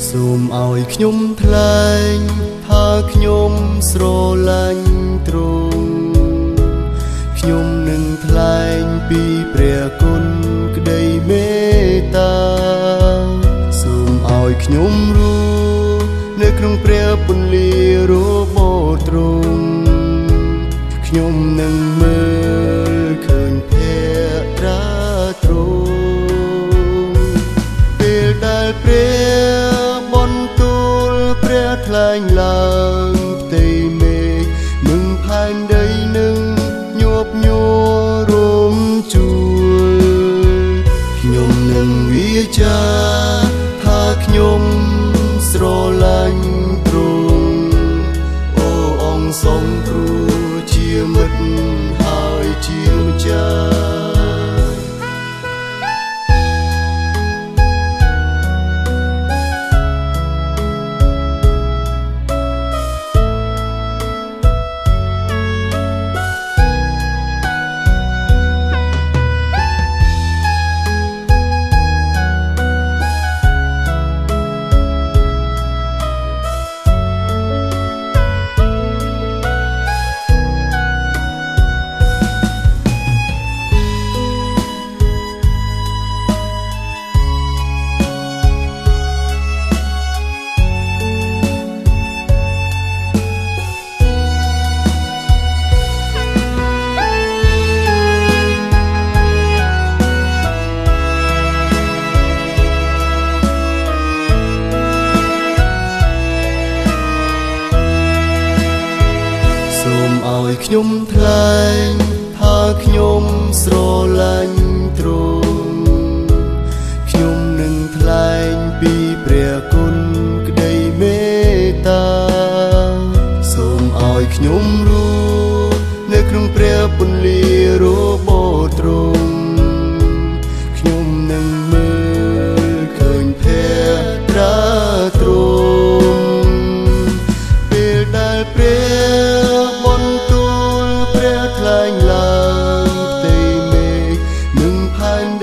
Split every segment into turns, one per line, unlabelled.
ឲ្យខ្ញុំថ្លែងថាខ្ញុំស្រឡាញ់ទ្រង់ខ្ញុំនឹងថ្លែងពីព្រះគុណក្តីមេត្តាសូមឲ្យខ្ញុំរស់នៅក្នុងព្រះពន្លារបស់ទ្រង់ខ្ញុំនឹងមើល ងឡើងផ្ទៃមេឃមឹងផែនដីនឹងញាប់ញ័ររំជួលខ្ញុំនឹងវាចាថាខ្ញុំស្រឡាញ់ ខ្ញុំថ្លែងថាខ្ញុំស្រឡាញ់ទ្រង់ខ្ញុំនឹងថ្លែងពីព្រះគុណក្តីមេត្តាសូមឲ្យខ្ញុំរស់នៅក្នុងព្រះពន្លារបស់ទ្រង់ខ្ញុំនឹងមើលឃើញភក្ត្រាទ្រង់ពេលដែលព្រះ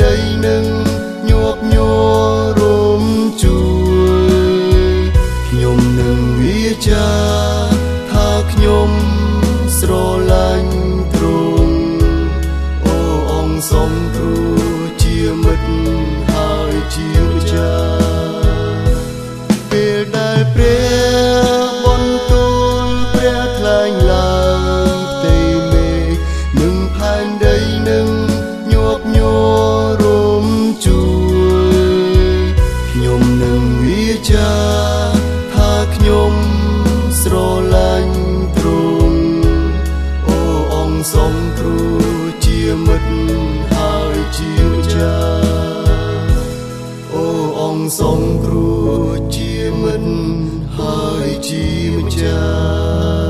ដីនឹងញាប់ញ័ររំជួលខ្ញុំនឹងវាចាថាខ្ញុំស្រឡាញ់ទ្រង់អូអង្គសង្គ្រោះជាមិត្តហើយជា ថាខ្ញុំស្រឡាញ់ទ្រង់អូអង្គសង្គ្រោះជាមិត្តហើយជាម្ចាស់អូអង្គសង្គ្រោះជាមិត្តហើយជាម្ចាស់